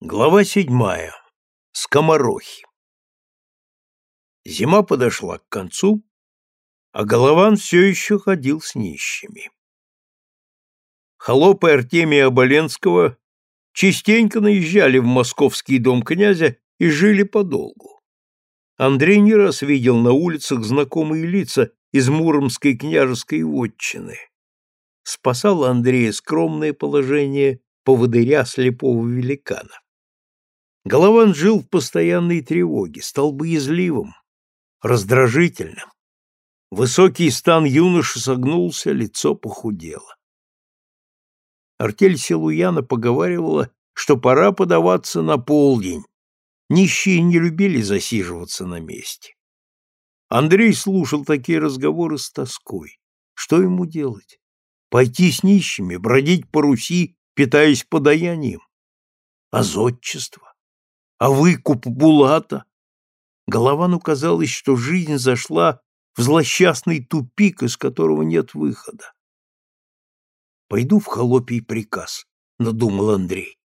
Глава седьмая. Скоморохи. Зима подошла к концу, а Голован все еще ходил с нищими. Холопы Артемия Оболенского частенько наезжали в московский дом князя и жили подолгу. Андрей не раз видел на улицах знакомые лица из Муромской княжеской вотчины. Спасало Андрея скромное положение поводыря слепого великана. Голован жил в постоянной тревоге, стал боязливым, раздражительным. Высокий стан юноши согнулся, лицо похудело. Артель Силуяна поговаривала, что пора подаваться на полдень. Нищие не любили засиживаться на месте. Андрей слушал такие разговоры с тоской. Что ему делать? Пойти с нищими, бродить по Руси, питаясь подаянием? А зодчество? А выкуп Булата. Головану казалось, что жизнь зашла в злосчастный тупик, из которого нет выхода. «Пойду в холопий приказ», — надумал Андрей.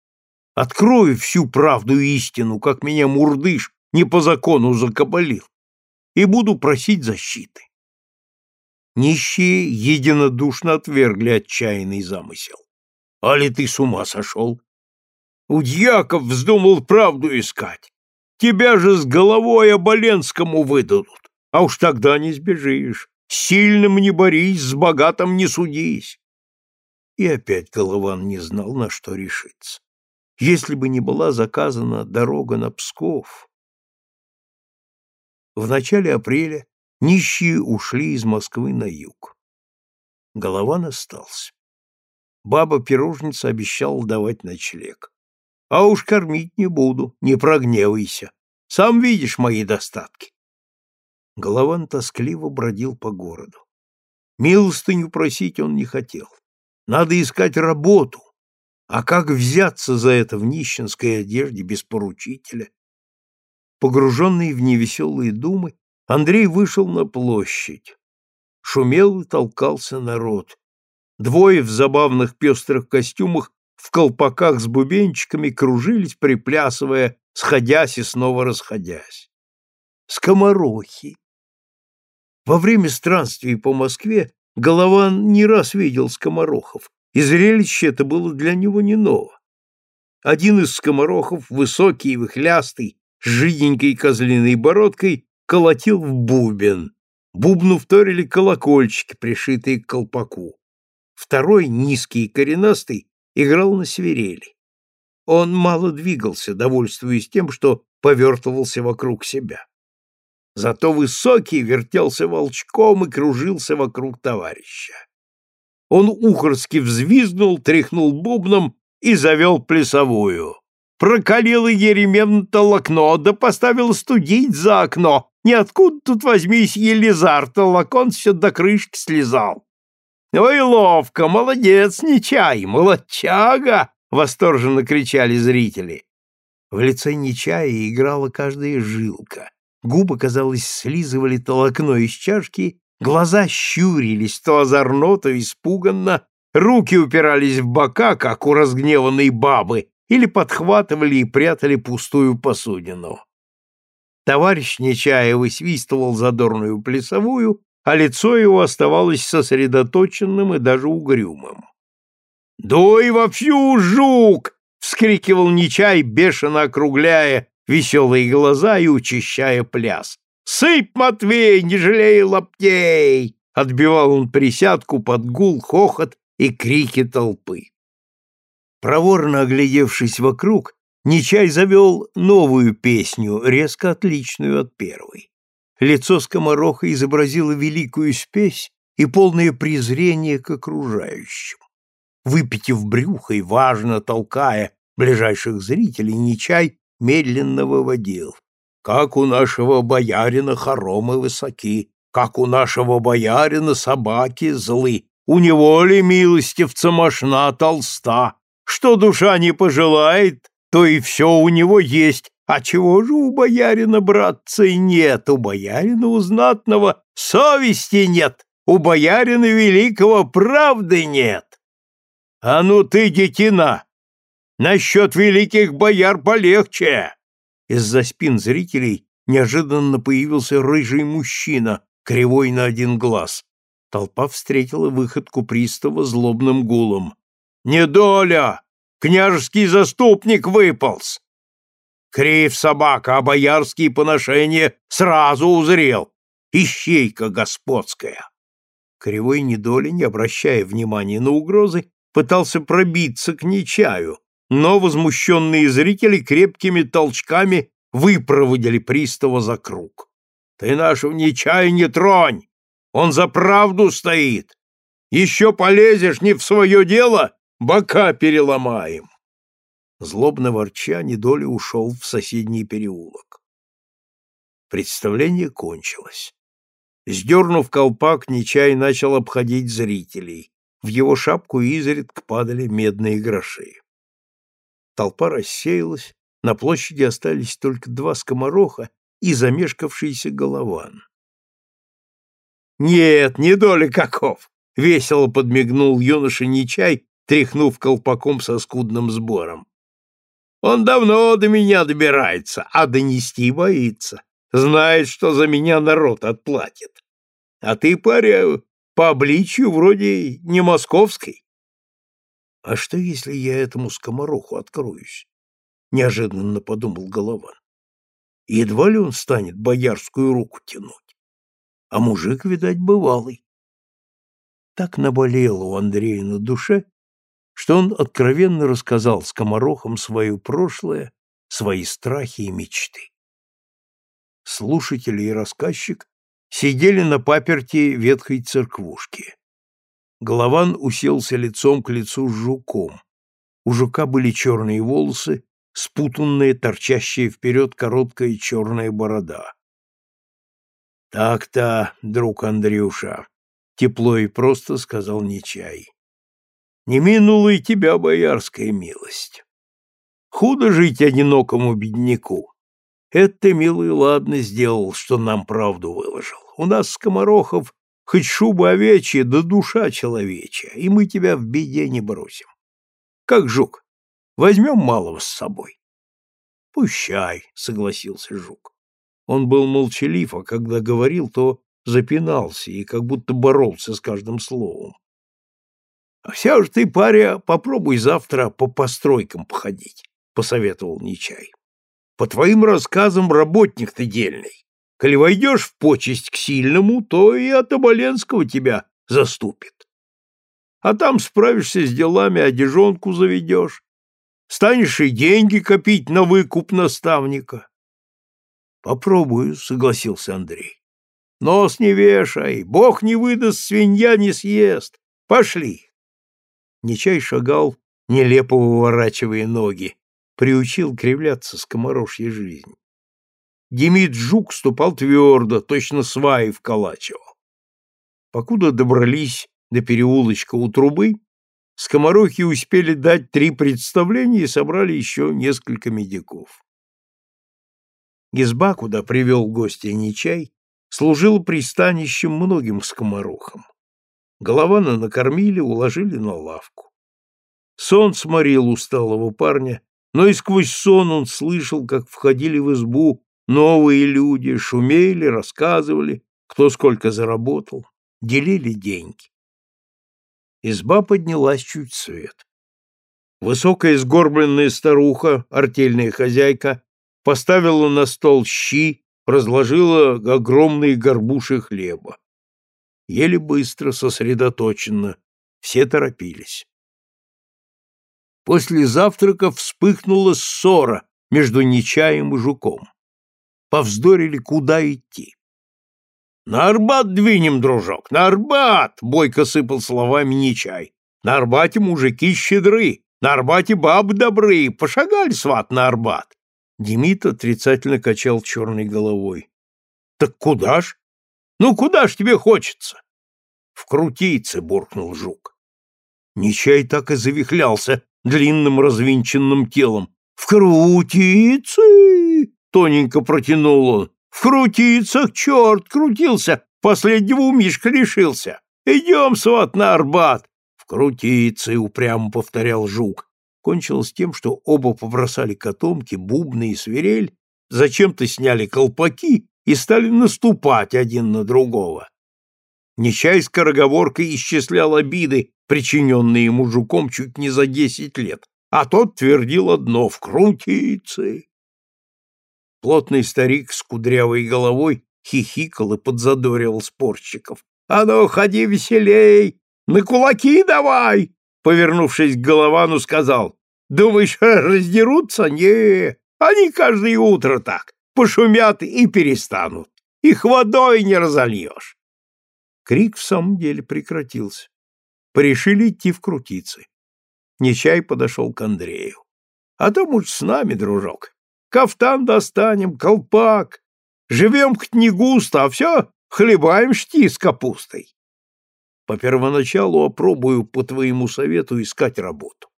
«Открою всю правду и истину, как меня мурдыш не по закону закабалил, и буду просить защиты». Нищие единодушно отвергли отчаянный замысел. «Али ты с ума сошел? Удьяков вздумал правду искать. Тебя же с головой Оболенскому выдадут. А уж тогда не сбежишь. сильным не борись, с богатым не судись. И опять Голован не знал, на что решиться. Если бы не была заказана дорога на Псков. В начале апреля нищие ушли из Москвы на юг. Голован остался. Баба-пирожница обещала давать ночлег. А уж кормить не буду, не прогневайся. Сам видишь мои достатки. Голован тоскливо бродил по городу. Милостыню просить он не хотел. Надо искать работу. А как взяться за это в нищенской одежде без поручителя? Погруженный в невеселые думы, Андрей вышел на площадь. Шумел и толкался народ. Двое в забавных пестрых костюмах в колпаках с бубенчиками кружились, приплясывая, сходясь и снова расходясь. Скоморохи. Во время странствий по Москве Голован не раз видел скоморохов, и зрелище это было для него не ново. Один из скоморохов, высокий и выхлястый, с жиденькой козлиной бородкой, колотил в бубен. Бубну вторили колокольчики, пришитые к колпаку. Второй, низкий и коренастый, играл на свирели. Он мало двигался, довольствуясь тем, что повертывался вокруг себя. Зато высокий вертелся волчком и кружился вокруг товарища. Он ухорски взвизгнул, тряхнул бубном и завел плясовую. Прокалил Еремевна толокно, да поставил студить за окно. Ниоткуда тут возьмись Елизар, толокон все до крышки слезал. «Ой, ловко! Молодец, Нечай! Молодчага!» — восторженно кричали зрители. В лице Нечая играла каждая жилка. Губы, казалось, слизывали толокно из чашки, глаза щурились то озорно, то испуганно, руки упирались в бока, как у разгневанной бабы, или подхватывали и прятали пустую посудину. Товарищ Нечаев высвистывал задорную плясовую, а лицо его оставалось сосредоточенным и даже угрюмым. «Дуй вовсю, жук!» — вскрикивал Нечай, бешено округляя веселые глаза и учащая пляс. «Сыпь, Матвей, не жалей лаптей!» — отбивал он присядку под гул, хохот и крики толпы. Проворно оглядевшись вокруг, Нечай завел новую песню, резко отличную от первой. Лицо скомороха изобразило великую спесь и полное презрение к окружающим. Выпитив брюхо и важно толкая ближайших зрителей, Нечай медленно выводил. «Как у нашего боярина хоромы высоки, как у нашего боярина собаки злы, у него ли милостивца мошна толста, что душа не пожелает, то и все у него есть, а чего же у боярина, братца, нет? У боярина у знатного совести нет, у боярина великого правды нет. А ну ты, детина, Насчет великих бояр полегче!» Из-за спин зрителей неожиданно появился рыжий мужчина, кривой на один глаз. Толпа встретила выходку пристава злобным гулом. «Недоля! Княжеский заступник выполз!» Крив собака, а боярские поношения сразу узрел. Ищейка господская. Кривой недоли, не обращая внимания на угрозы, пытался пробиться к Нечаю, но возмущенные зрители крепкими толчками выпроводили пристава за круг. «Ты нашего Нечая не тронь! Он за правду стоит! Еще полезешь не в свое дело, бока переломаем!» Злобно ворча, недоли ушел в соседний переулок. Представление кончилось. Сдернув колпак, Нечай начал обходить зрителей. В его шапку изредка падали медные гроши. Толпа рассеялась, на площади остались только два скомороха и замешкавшийся голован. «Нет, не доля каков!» — весело подмигнул юноша Нечай, тряхнув колпаком со скудным сбором. «Он давно до меня добирается, а донести боится знает, что за меня народ отплатит. А ты, паря, по обличию вроде не московской. А что, если я этому скомороху откроюсь? Неожиданно подумал Голован. Едва ли он станет боярскую руку тянуть. А мужик, видать, бывалый. Так наболело у Андрея на душе, что он откровенно рассказал скоморохам свое прошлое, свои страхи и мечты слушатель и рассказчик сидели на паперти ветхой церквушки. Голован уселся лицом к лицу с жуком. У жука были черные волосы, спутанная, торчащая вперед короткая черная борода. «Так-то, друг Андрюша», — тепло и просто сказал Нечай. «Не минула и тебя боярская милость. Худо жить одинокому бедняку. Это ты, милый, ладно сделал, что нам правду выложил. У нас, скоморохов, хоть шуба овечья, да душа человечья, и мы тебя в беде не бросим. Как жук, возьмем малого с собой. Пущай, согласился жук. Он был молчалив, а когда говорил, то запинался и как будто боролся с каждым словом. — Все же ты, паря, попробуй завтра по постройкам походить, — посоветовал Нечай. По твоим рассказам, работник ты дельный. Коли войдешь в почесть к сильному, то и от Оболенского тебя заступит. А там справишься с делами, одежонку заведешь. Станешь и деньги копить на выкуп наставника. Попробую, согласился Андрей. Нос не вешай, бог не выдаст, свинья не съест. Пошли. Нечай шагал, нелепо выворачивая ноги приучил кривляться скоморожья жизнь. Демид Жук ступал твердо, точно сваи вколачивал. Покуда добрались до переулочка у трубы, скоморохи успели дать три представления и собрали еще несколько медиков. Изба, куда привел гостя Нечай, служила пристанищем многим скоморохам. Голована накормили, уложили на лавку. Сон сморил усталого парня, но и сквозь сон он слышал, как входили в избу новые люди, шумели, рассказывали, кто сколько заработал, делили деньги. Изба поднялась чуть свет. Высокая сгорбленная старуха, артельная хозяйка, поставила на стол щи, разложила огромные горбуши хлеба. Ели быстро, сосредоточенно, все торопились. После завтрака вспыхнула ссора между Нечаем и Жуком. Повздорили, куда идти. «На Арбат двинем, дружок, на Арбат!» — бойко сыпал словами Нечай. «На Арбате мужики щедры, на Арбате бабы добры, пошагали, сват, на Арбат!» Демид отрицательно качал черной головой. «Так куда ж? Ну, куда ж тебе хочется?» «В крутице!» — буркнул жук. Нечай так и завихлялся, длинным развинченным телом. «В крутице!» — тоненько протянул он. «В крутицах черт крутился, последнего у Мишка лишился. Идем, сват, на Арбат!» «В крутице!» — упрямо повторял жук. кончилось тем, что оба побросали котомки, бубны и свирель, зачем-то сняли колпаки и стали наступать один на другого. Нечай скороговоркой исчислял обиды, причиненные ему жуком чуть не за десять лет, а тот твердил одно — в крутице. Плотный старик с кудрявой головой хихикал и подзадоривал спорщиков. — А ну, ходи веселей! На кулаки давай! Повернувшись к Головану, сказал. — Думаешь, раздерутся? Не, они каждое утро так, пошумят и перестанут. Их водой не разольешь. Крик в самом деле прекратился. Порешили идти в крутицы. Нечай подошел к Андрею. — А то, может, с нами, дружок. Кафтан достанем, колпак. Живем хоть не густо, а все хлебаем шти с капустой. По первоначалу опробую по твоему совету искать работу.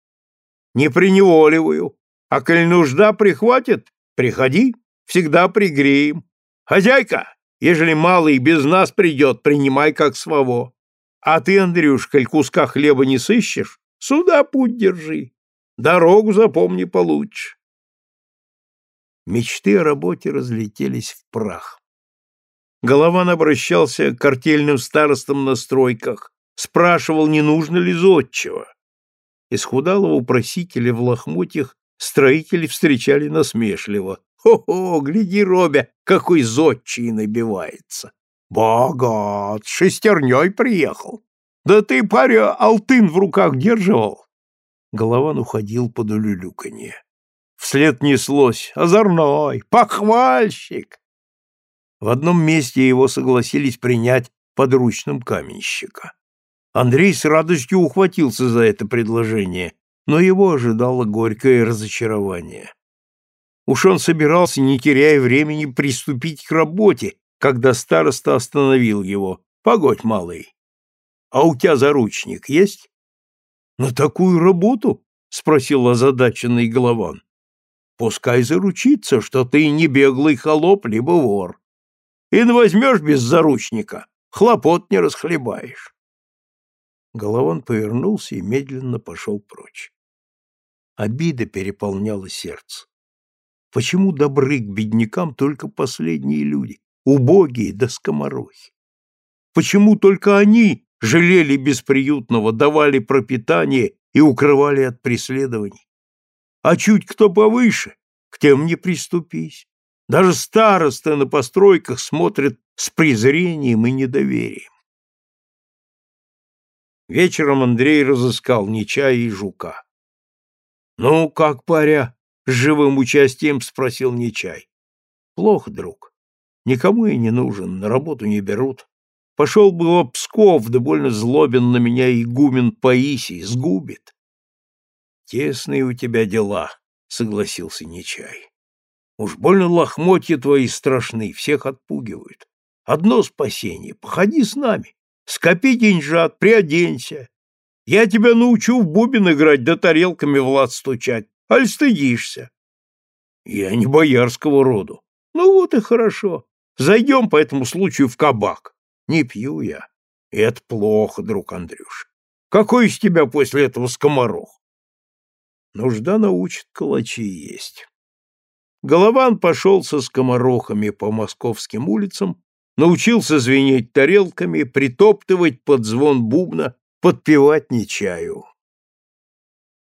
Не приневоливаю, а коль нужда прихватит, приходи, всегда пригреем. Хозяйка, ежели малый без нас придет, принимай как своего. А ты, Андрюш, коль куска хлеба не сыщешь, сюда путь держи. Дорогу запомни получше. Мечты о работе разлетелись в прах. Голован обращался к артельным старостам на стройках, спрашивал, не нужно ли зодчего. Исхудалого просителя в лохмотьях строители встречали насмешливо. «Хо-хо, гляди, Робя, какой зодчий набивается! Богат, шестерней приехал! Да ты, паря, алтын в руках держал!» Голован уходил под улюлюканье. Вслед неслось «Озорной! Похвальщик!» В одном месте его согласились принять подручным каменщика. Андрей с радостью ухватился за это предложение, но его ожидало горькое разочарование. Уж он собирался, не теряя времени, приступить к работе, когда староста остановил его. «Погодь, малый, а у тебя заручник есть?» «На такую работу?» — спросил озадаченный Голован. «Пускай заручится, что ты не беглый холоп, либо вор. И возьмешь без заручника, хлопот не расхлебаешь». Голован повернулся и медленно пошел прочь. Обида переполняла сердце. Почему добры к беднякам только последние люди, убогие да скоморохи? Почему только они жалели бесприютного, давали пропитание и укрывали от преследований? А чуть кто повыше, к тем не приступись. Даже старосты на постройках смотрят с презрением и недоверием. Вечером Андрей разыскал Нечая и Жука. — Ну, как паря? — с живым участием спросил Нечай. — Плохо, друг. Никому и не нужен, на работу не берут. Пошел бы в Псков, да больно злобен на меня игумен Паисий, сгубит. — Тесные у тебя дела, — согласился Нечай. — Уж больно лохмотья твои страшны, всех отпугивают. Одно спасение — походи с нами, скопи деньжат, приоденься. Я тебя научу в бубен играть да тарелками в лад стучать. Аль стыдишься? Я не боярского роду. Ну вот и хорошо. Зайдем по этому случаю в кабак. Не пью я. Это плохо, друг Андрюш. Какой из тебя после этого скоморох? Нужда научит калачи есть. Голован пошел со скоморохами по московским улицам, научился звенеть тарелками, притоптывать под звон бубна, подпевать нечаю.